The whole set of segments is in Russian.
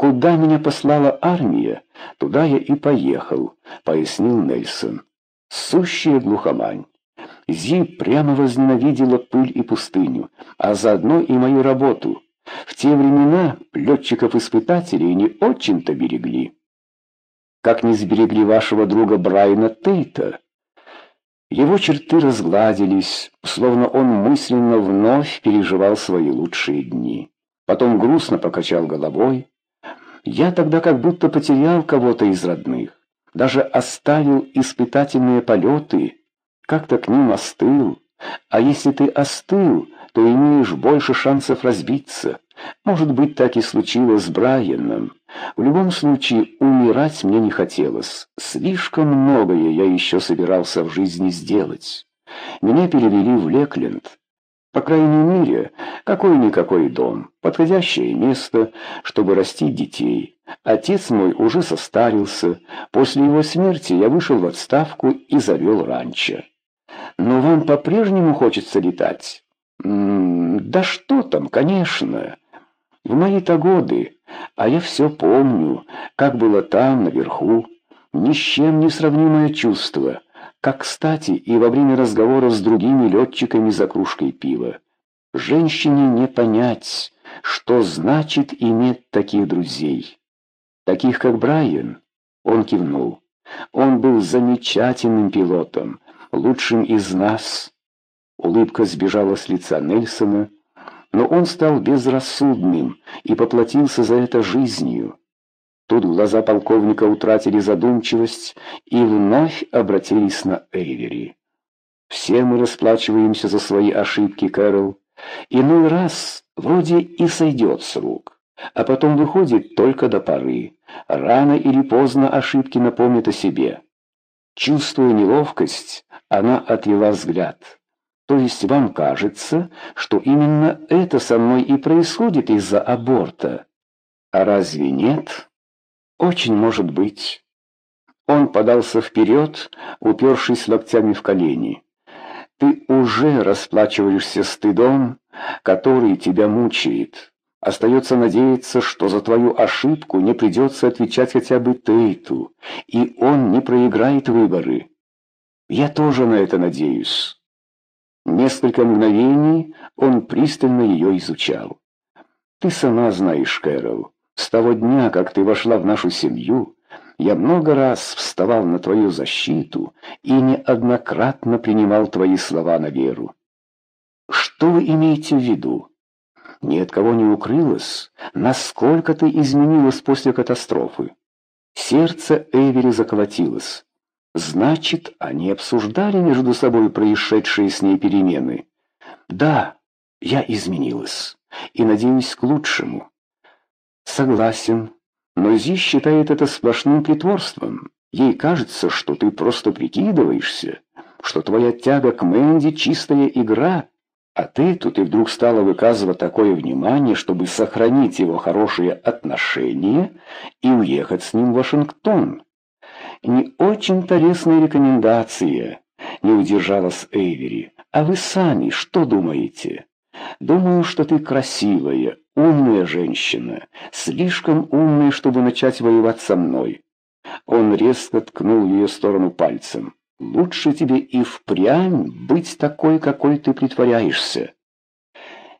«Куда меня послала армия, туда я и поехал», — пояснил Нельсон. «Сущая глухомань. Зи прямо возненавидела пыль и пустыню, а заодно и мою работу. В те времена летчиков-испытателей не очень-то берегли. Как не сберегли вашего друга Брайана Тейта?» Его черты разгладились, словно он мысленно вновь переживал свои лучшие дни. Потом грустно покачал головой. Я тогда как будто потерял кого-то из родных, даже оставил испытательные полеты, как-то к ним остыл. А если ты остыл, то имеешь больше шансов разбиться. Может быть, так и случилось с Брайаном. В любом случае, умирать мне не хотелось. Слишком многое я еще собирался в жизни сделать. Меня перевели в Лекленд. По крайней мере, какой-никакой дом, подходящее место, чтобы растить детей. Отец мой уже состарился. После его смерти я вышел в отставку и завел ранчо. Но вам по-прежнему хочется летать? М -м, да что там, конечно. В мои-то годы, а я все помню, как было там, наверху. Ни с чем не сравнимое чувство, как, кстати, и во время разговоров с другими летчиками за кружкой пива. Женщине не понять, что значит иметь таких друзей. Таких, как Брайан, он кивнул. Он был замечательным пилотом, лучшим из нас. Улыбка сбежала с лица Нельсона, но он стал безрассудным и поплатился за это жизнью. Тут глаза полковника утратили задумчивость и вновь обратились на Эйвери. «Все мы расплачиваемся за свои ошибки, Кэрол. Иной раз вроде и сойдет с рук, а потом выходит только до поры. Рано или поздно ошибки напомнят о себе». Чувствуя неловкость, она отвела взгляд. То есть вам кажется, что именно это со мной и происходит из-за аборта? А разве нет? Очень может быть. Он подался вперед, упершись локтями в колени. Ты уже расплачиваешься стыдом, который тебя мучает. Остается надеяться, что за твою ошибку не придется отвечать хотя бы Тейту, и он не проиграет выборы. Я тоже на это надеюсь. Несколько мгновений он пристально ее изучал. «Ты сама знаешь, Кэрол, с того дня, как ты вошла в нашу семью, я много раз вставал на твою защиту и неоднократно принимал твои слова на веру. Что вы имеете в виду? Ни от кого не укрылось, насколько ты изменилась после катастрофы. Сердце Эвери заколотилось. Значит, они обсуждали между собой происшедшие с ней перемены. Да, я изменилась, и надеюсь к лучшему. Согласен, но Зи считает это сплошным притворством. Ей кажется, что ты просто прикидываешься, что твоя тяга к Мэнди — чистая игра, а ты тут и вдруг стала выказывать такое внимание, чтобы сохранить его хорошие отношения и уехать с ним в Вашингтон не очень-то лестная рекомендация, не удержалась Эйвери. А вы сами что думаете? Думаю, что ты красивая, умная женщина, слишком умная, чтобы начать воевать со мной. Он резко ткнул ее сторону пальцем. Лучше тебе и впрямь быть такой, какой ты притворяешься.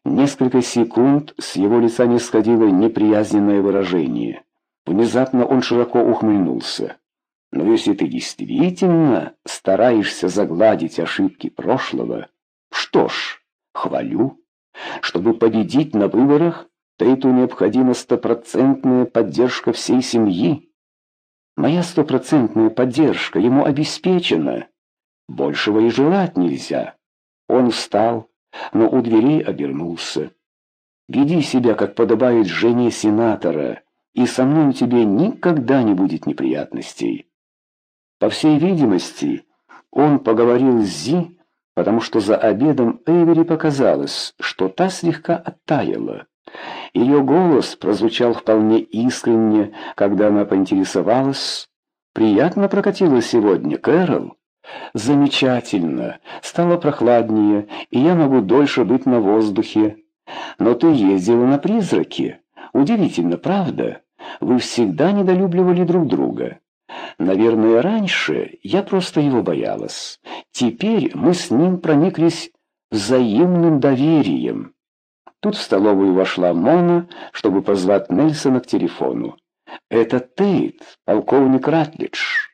Несколько секунд с его лица не сходило неприязненное выражение. Внезапно он широко ухмыльнулся. Но если ты действительно стараешься загладить ошибки прошлого, что ж, хвалю. Чтобы победить на выборах, Тейту необходима стопроцентная поддержка всей семьи. Моя стопроцентная поддержка ему обеспечена. Большего и желать нельзя. Он встал, но у дверей обернулся. Веди себя, как подобает жене сенатора, и со мной у тебя никогда не будет неприятностей. По всей видимости, он поговорил с Зи, потому что за обедом Эйвери показалось, что та слегка оттаяла. Ее голос прозвучал вполне искренне, когда она поинтересовалась. «Приятно прокатило сегодня, Кэрол?» «Замечательно. Стало прохладнее, и я могу дольше быть на воздухе. Но ты ездила на призраке. Удивительно, правда? вы всегда недолюбливали друг друга. Наверное, раньше я просто его боялась. Теперь мы с ним прониклись взаимным доверием. Тут в столовую вошла Мона, чтобы позвать Нельсона к телефону. «Это Тейт, полковник Ратлидж».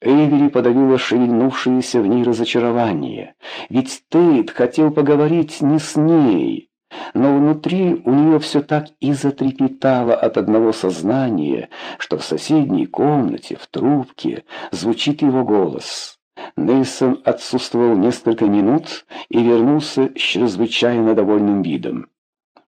Эйвери подавила шевельнувшееся в ней разочарование. Ведь Тейт хотел поговорить не с ней. Но внутри у нее все так и затрепетало от одного сознания, что в соседней комнате, в трубке, звучит его голос. Нельсон отсутствовал несколько минут и вернулся с чрезвычайно довольным видом.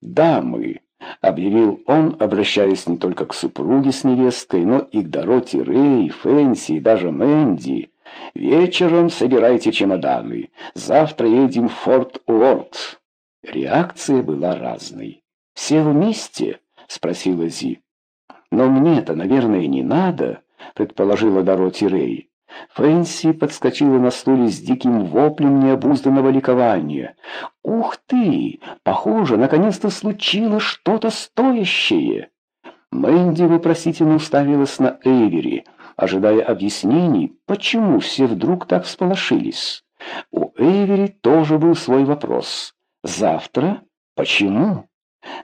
«Дамы!» — объявил он, обращаясь не только к супруге с невесткой, но и к Дороти Рэй, Фэнси и даже Мэнди. «Вечером собирайте чемоданы. Завтра едем в Форт Уорд». Реакция была разной. «Все вместе?» — спросила Зи. «Но мне-то, наверное, не надо», — предположила Дороти Рэй. Фэнси подскочила на стуле с диким воплем необузданного ликования. «Ух ты! Похоже, наконец-то случилось что-то стоящее!» Мэнди вопросительно уставилась на Эйвери, ожидая объяснений, почему все вдруг так всполошились. У Эйвери тоже был свой вопрос. «Завтра? Почему?»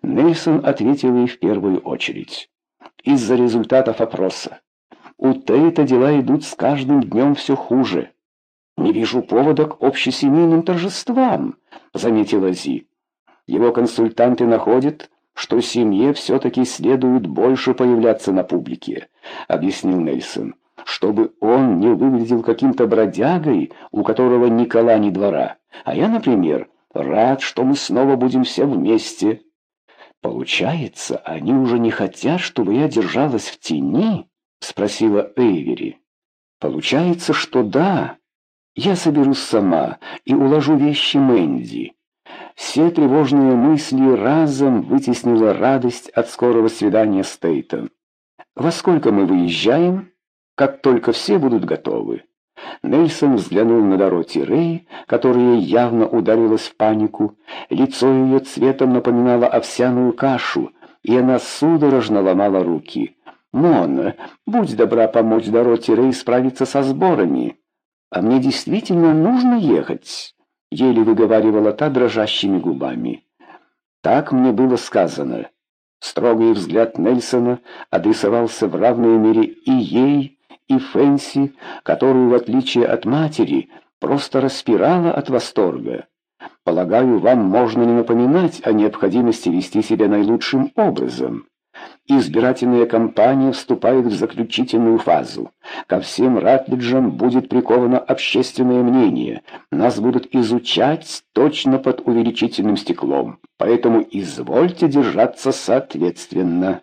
Нельсон ответил ей в первую очередь. «Из-за результатов опроса. У Тейта дела идут с каждым днем все хуже. «Не вижу повода к общесемейным торжествам», — заметила Зи. «Его консультанты находят, что семье все-таки следует больше появляться на публике», — объяснил Нельсон, «чтобы он не выглядел каким-то бродягой, у которого ни кола, ни двора. А я, например, рад, что мы снова будем все вместе». «Получается, они уже не хотят, чтобы я держалась в тени?» спросила Эйвери. Получается, что да. Я соберусь сама и уложу вещи Мэнди. Все тревожные мысли разом вытеснила радость от скорого свидания с Тейтом. Во сколько мы выезжаем? Как только все будут готовы. Нельсон взглянул на Дороти Рэй, которая явно ударилась в панику. Лицо ее цветом напоминало овсяную кашу, и она судорожно ломала руки. «Мон, будь добра помочь Дороте Рэй справиться со сборами. А мне действительно нужно ехать», — еле выговаривала та дрожащими губами. «Так мне было сказано». Строгий взгляд Нельсона адресовался в равной мере и ей, и Фэнси, которую, в отличие от матери, просто распирала от восторга. Полагаю, вам можно не напоминать о необходимости вести себя наилучшим образом избирательная кампания вступает в заключительную фазу. Ко всем Ратлиджам будет приковано общественное мнение. Нас будут изучать точно под увеличительным стеклом. Поэтому извольте держаться соответственно.